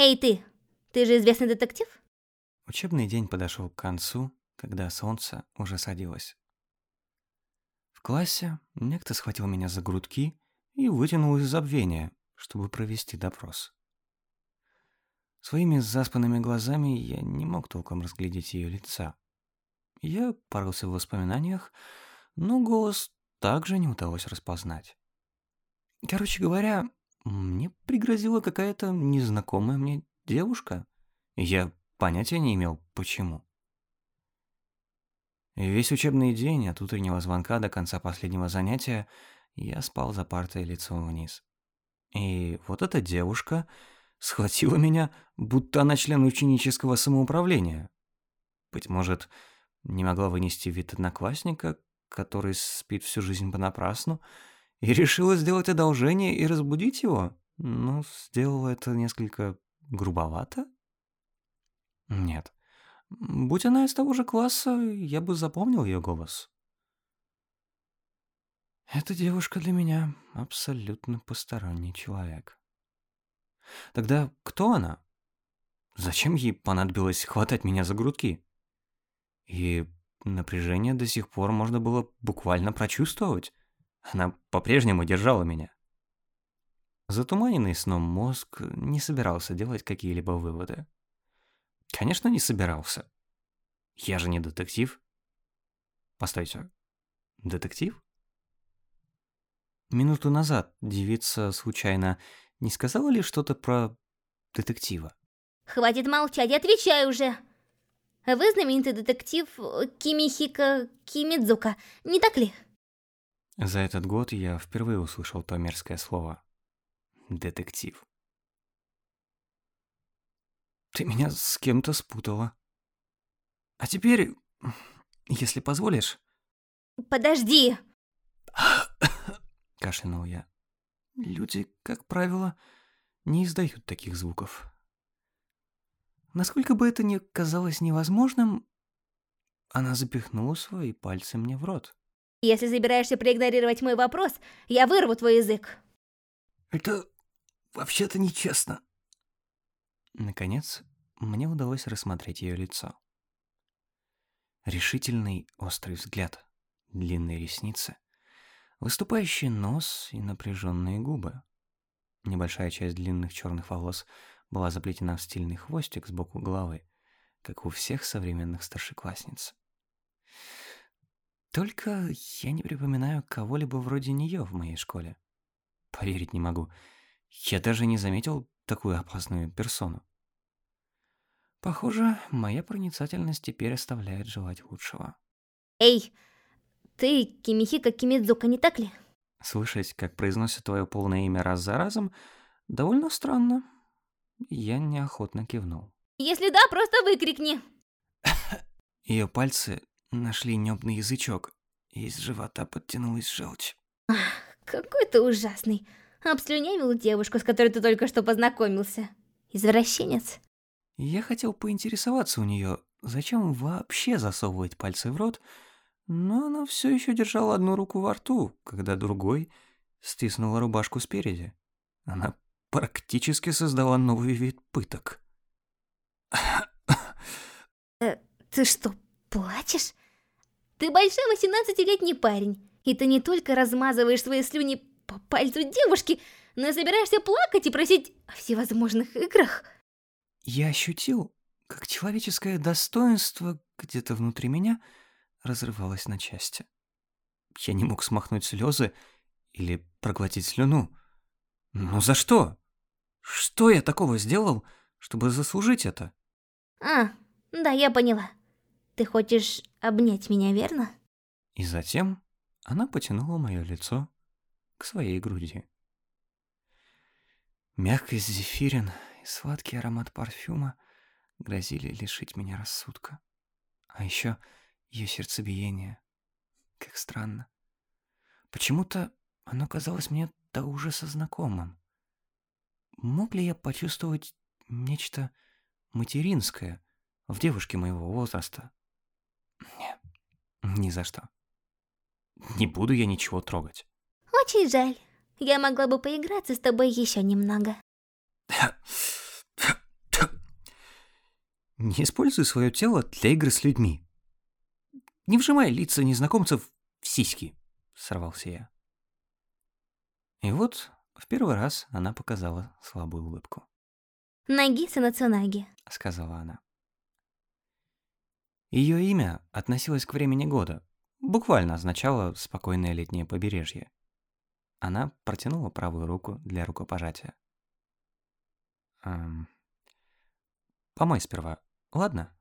Эй, ты! Ты же известный детектив? Учебный день подошел к концу, когда солнце уже садилось. В классе некто схватил меня за грудки и вытянул из забвения, чтобы провести допрос. Своими заспанными глазами я не мог толком разглядеть ее лица. Я порылся в воспоминаниях, но голос также не удалось распознать. Короче говоря, мне пригрозила какая-то незнакомая мне девушка. Я понятия не имел, почему. Весь учебный день от утреннего звонка до конца последнего занятия я спал за партой лицом вниз. И вот эта девушка схватила меня, будто она член ученического самоуправления. Быть может, не могла вынести вид одноклассника, который спит всю жизнь понапрасну, и решила сделать одолжение и разбудить его, но сделала это несколько грубовато? Нет. Будь она из того же класса, я бы запомнил ее голос. Эта девушка для меня абсолютно посторонний человек. Тогда кто она? Зачем ей понадобилось хватать меня за грудки? И напряжение до сих пор можно было буквально прочувствовать. Она по-прежнему держала меня. Затуманенный сном мозг не собирался делать какие-либо выводы. Конечно, не собирался. Я же не детектив. Постойте, детектив? Минуту назад девица случайно не сказала ли что-то про детектива? Хватит молчать, отвечай уже. Вы знаменитый детектив Кимихика Кимидзука, не так ли? За этот год я впервые услышал то мерзкое слово. Детектив. Ты меня с кем-то спутала. А теперь, если позволишь... Подожди! Кашлянул я. Люди, как правило, не издают таких звуков. Насколько бы это ни казалось невозможным, она запихнула свои пальцы мне в рот. Если собираешься проигнорировать мой вопрос, я вырву твой язык. Это вообще-то нечестно. Наконец, мне удалось рассмотреть ее лицо. Решительный острый взгляд, длинные ресницы, выступающий нос и напряженные губы. Небольшая часть длинных черных волос была заплетена в стильный хвостик сбоку головы, как у всех современных старшеклассниц. Только я не припоминаю кого-либо вроде нее в моей школе. Поверить не могу. Я даже не заметил такую опасную персону. Похоже, моя проницательность теперь оставляет желать лучшего. Эй, ты Кимихика Кимидзука, не так ли? Слышать, как произносят твое полное имя раз за разом, довольно странно. Я неохотно кивнул. Если да, просто выкрикни. Ее пальцы нашли небный язычок, и из живота подтянулась желчь. какой ты ужасный. Обслюнявил девушку, с которой ты только что познакомился. Извращенец. Я хотел поинтересоваться у нее, зачем вообще засовывать пальцы в рот, но она все еще держала одну руку во рту, когда другой стиснула рубашку спереди. Она практически создала новый вид пыток. Э, ты что, плачешь? Ты большой 18-летний парень, и ты не только размазываешь свои слюни по пальцу девушки, но и собираешься плакать и просить о всевозможных играх. Я ощутил, как человеческое достоинство где-то внутри меня разрывалось на части. Я не мог смахнуть слезы или проглотить слюну. Ну за что? Что я такого сделал, чтобы заслужить это? А, да, я поняла. Ты хочешь обнять меня, верно? И затем она потянула мое лицо к своей груди. Мягкость зефирин сладкий аромат парфюма грозили лишить меня рассудка. А еще ее сердцебиение. Как странно. Почему-то оно казалось мне до ужаса знакомым. Мог ли я почувствовать нечто материнское в девушке моего возраста? Нет, ни за что. Не буду я ничего трогать. Очень жаль. Я могла бы поиграться с тобой еще немного. Не используй свое тело для игры с людьми. Не вжимай лица незнакомцев в сиськи, сорвался я. И вот в первый раз она показала слабую улыбку. Нагиса Нацунаги, сказала она. Ее имя относилось к времени года, буквально означало «спокойное летнее побережье». Она протянула правую руку для рукопожатия. Эм... Помой сперва, ладно?